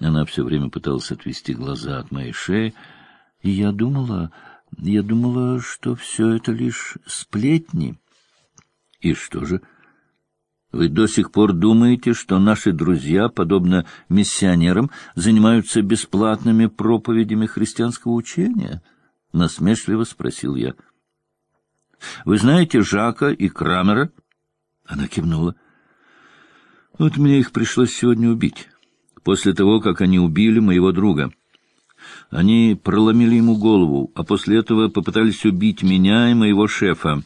Она все время пыталась отвести глаза от моей шеи, и я думала, я думала, что все это лишь сплетни. И что же? Вы до сих пор думаете, что наши друзья, подобно миссионерам, занимаются бесплатными проповедями христианского учения? Насмешливо спросил я. Вы знаете Жака и Крамера? Она кивнула. Вот мне их пришлось сегодня убить. После того, как они убили моего друга. Они проломили ему голову, а после этого попытались убить меня и моего шефа.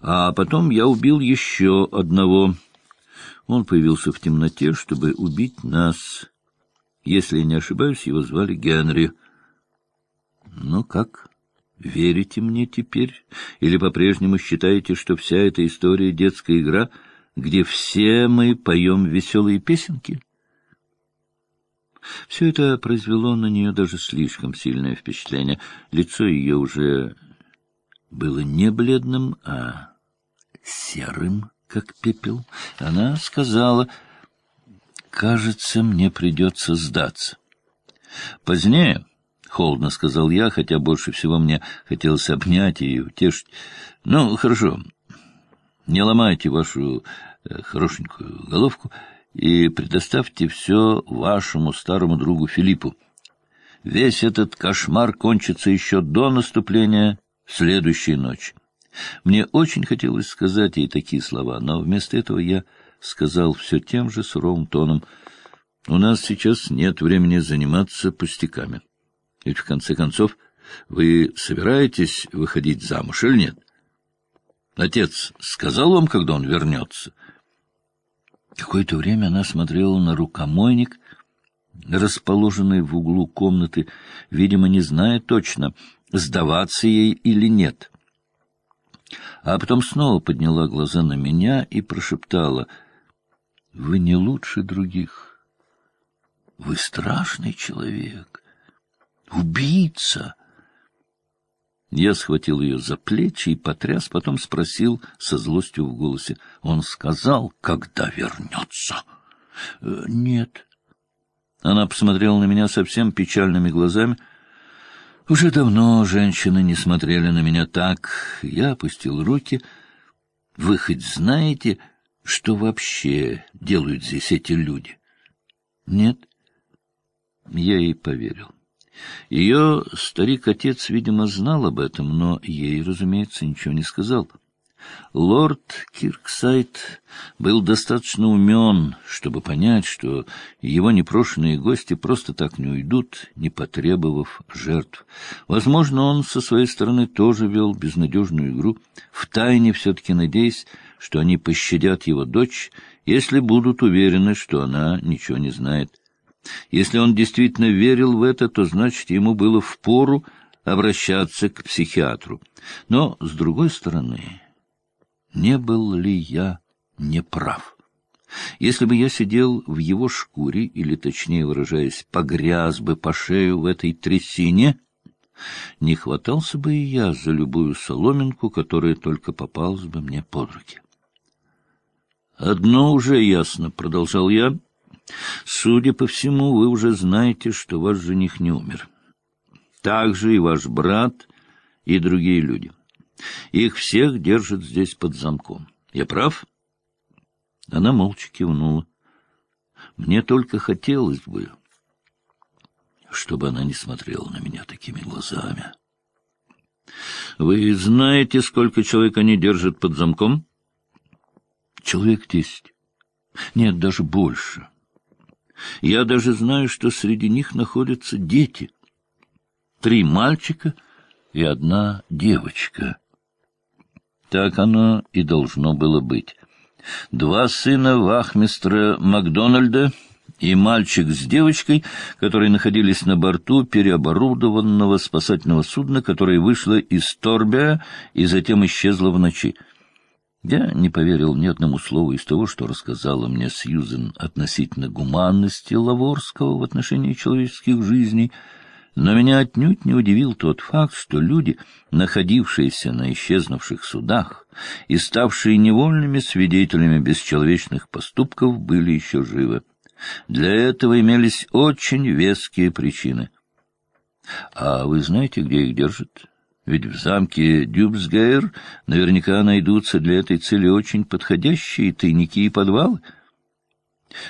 А потом я убил еще одного. Он появился в темноте, чтобы убить нас. Если я не ошибаюсь, его звали Генри. Ну как, верите мне теперь? Или по-прежнему считаете, что вся эта история — детская игра, где все мы поем веселые песенки?» Все это произвело на нее даже слишком сильное впечатление. Лицо ее уже было не бледным, а серым, как пепел. Она сказала, «Кажется, мне придется сдаться». Позднее, — холодно сказал я, хотя больше всего мне хотелось обнять и утешить. «Ну, хорошо, не ломайте вашу э, хорошенькую головку» и предоставьте все вашему старому другу Филиппу. Весь этот кошмар кончится еще до наступления следующей ночи. Мне очень хотелось сказать ей такие слова, но вместо этого я сказал все тем же суровым тоном. У нас сейчас нет времени заниматься пустяками. Ведь, в конце концов, вы собираетесь выходить замуж или нет? Отец сказал вам, когда он вернется — Какое-то время она смотрела на рукомойник, расположенный в углу комнаты, видимо, не зная точно, сдаваться ей или нет. А потом снова подняла глаза на меня и прошептала, «Вы не лучше других. Вы страшный человек, убийца». Я схватил ее за плечи и потряс, потом спросил со злостью в голосе. Он сказал, когда вернется? «Э, — Нет. Она посмотрела на меня совсем печальными глазами. Уже давно женщины не смотрели на меня так. Я опустил руки. Вы хоть знаете, что вообще делают здесь эти люди? Нет. Я ей поверил. Ее старик-отец, видимо, знал об этом, но ей, разумеется, ничего не сказал. Лорд Кирксайд был достаточно умен, чтобы понять, что его непрошенные гости просто так не уйдут, не потребовав жертв. Возможно, он со своей стороны тоже вел безнадежную игру, втайне все-таки надеясь, что они пощадят его дочь, если будут уверены, что она ничего не знает. Если он действительно верил в это, то значит, ему было впору обращаться к психиатру. Но, с другой стороны, не был ли я неправ? Если бы я сидел в его шкуре, или, точнее выражаясь, погряз бы по шею в этой трясине, не хватался бы и я за любую соломинку, которая только попалась бы мне под руки. «Одно уже ясно», — продолжал я, — Судя по всему, вы уже знаете, что ваш жених не умер. Так же и ваш брат, и другие люди. Их всех держат здесь под замком. Я прав? Она молча кивнула. Мне только хотелось бы, чтобы она не смотрела на меня такими глазами. Вы знаете, сколько человек они держат под замком? Человек десять. Нет, даже больше. Я даже знаю, что среди них находятся дети. Три мальчика и одна девочка. Так оно и должно было быть. Два сына вахмистра Макдональда и мальчик с девочкой, которые находились на борту переоборудованного спасательного судна, которое вышло из Торбия и затем исчезло в ночи. Я не поверил ни одному слову из того, что рассказала мне Сьюзен относительно гуманности Лаворского в отношении человеческих жизней, но меня отнюдь не удивил тот факт, что люди, находившиеся на исчезнувших судах и ставшие невольными свидетелями бесчеловечных поступков, были еще живы. Для этого имелись очень веские причины. А вы знаете, где их держат? Ведь в замке Дюбсгейр наверняка найдутся для этой цели очень подходящие тайники и подвалы.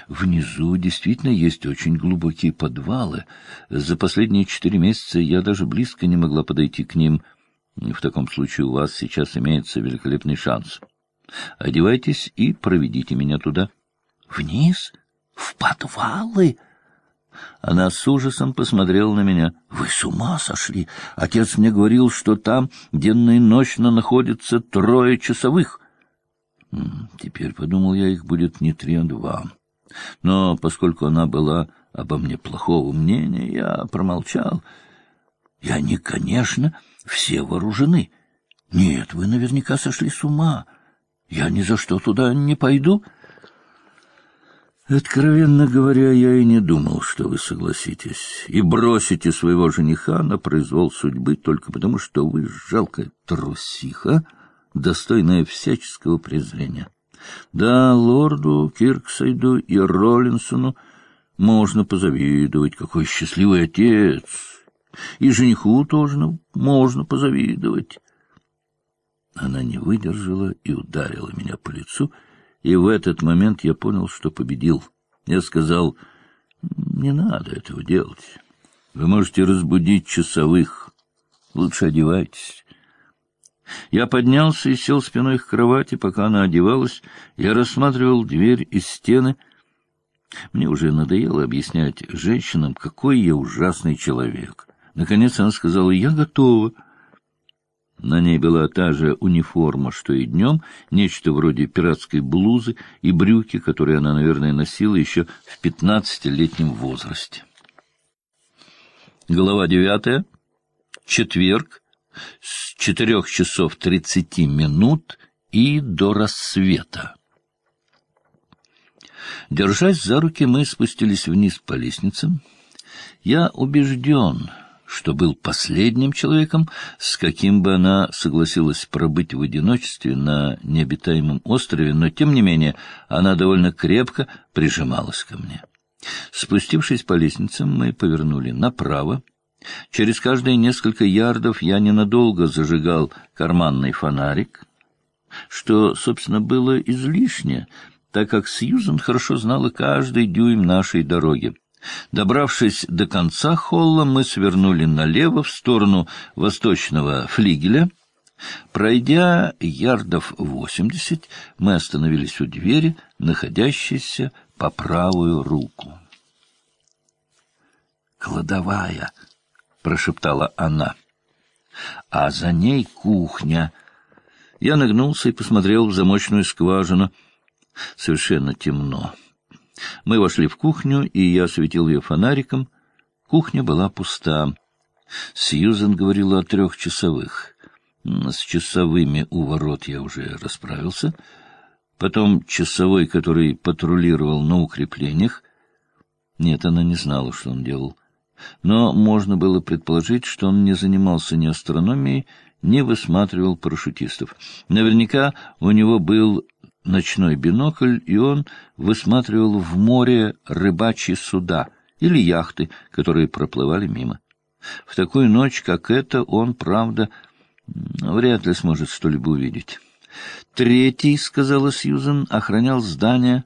Внизу действительно есть очень глубокие подвалы. За последние четыре месяца я даже близко не могла подойти к ним. В таком случае у вас сейчас имеется великолепный шанс. Одевайтесь и проведите меня туда. Вниз? В подвалы? Она с ужасом посмотрела на меня. «Вы с ума сошли! Отец мне говорил, что там денно и ночно находится трое часовых». Теперь, подумал я, их будет не три, а два. Но поскольку она была обо мне плохого мнения, я промолчал. И они, конечно, все вооружены. Нет, вы наверняка сошли с ума. Я ни за что туда не пойду. Откровенно говоря, я и не думал, что вы согласитесь и бросите своего жениха на произвол судьбы только потому, что вы жалкая трусиха, достойная всяческого презрения. Да, лорду Кирксайду и Роллинсону можно позавидовать, какой счастливый отец. И жениху тоже можно позавидовать. Она не выдержала и ударила меня по лицу, и в этот момент я понял, что победил. Я сказал, не надо этого делать. Вы можете разбудить часовых. Лучше одевайтесь. Я поднялся и сел спиной к кровати, пока она одевалась. Я рассматривал дверь из стены. Мне уже надоело объяснять женщинам, какой я ужасный человек. Наконец она сказала, я готова. На ней была та же униформа, что и днем, нечто вроде пиратской блузы и брюки, которые она, наверное, носила еще в пятнадцатилетнем возрасте. Глава девятая. Четверг с четырех часов тридцати минут и до рассвета. Держась за руки, мы спустились вниз по лестнице. Я убежден, что был последним человеком, с каким бы она согласилась пробыть в одиночестве на необитаемом острове, но, тем не менее, она довольно крепко прижималась ко мне. Спустившись по лестницам, мы повернули направо, Через каждые несколько ярдов я ненадолго зажигал карманный фонарик, что, собственно, было излишне, так как Сьюзен хорошо знала каждый дюйм нашей дороги. Добравшись до конца холла, мы свернули налево в сторону восточного флигеля. Пройдя ярдов восемьдесят, мы остановились у двери, находящейся по правую руку. «Кладовая!» — прошептала она. «А за ней кухня». Я нагнулся и посмотрел в замочную скважину. Совершенно темно. Мы вошли в кухню, и я осветил ее фонариком. Кухня была пуста. Сьюзен говорила о трех часовых. С часовыми у ворот я уже расправился. Потом часовой, который патрулировал на укреплениях. Нет, она не знала, что он делал но можно было предположить, что он не занимался ни астрономией, ни высматривал парашютистов. Наверняка у него был ночной бинокль, и он высматривал в море рыбачьи суда или яхты, которые проплывали мимо. В такую ночь, как эта, он, правда, вряд ли сможет что-либо увидеть. Третий, — сказала Сьюзен, — охранял здание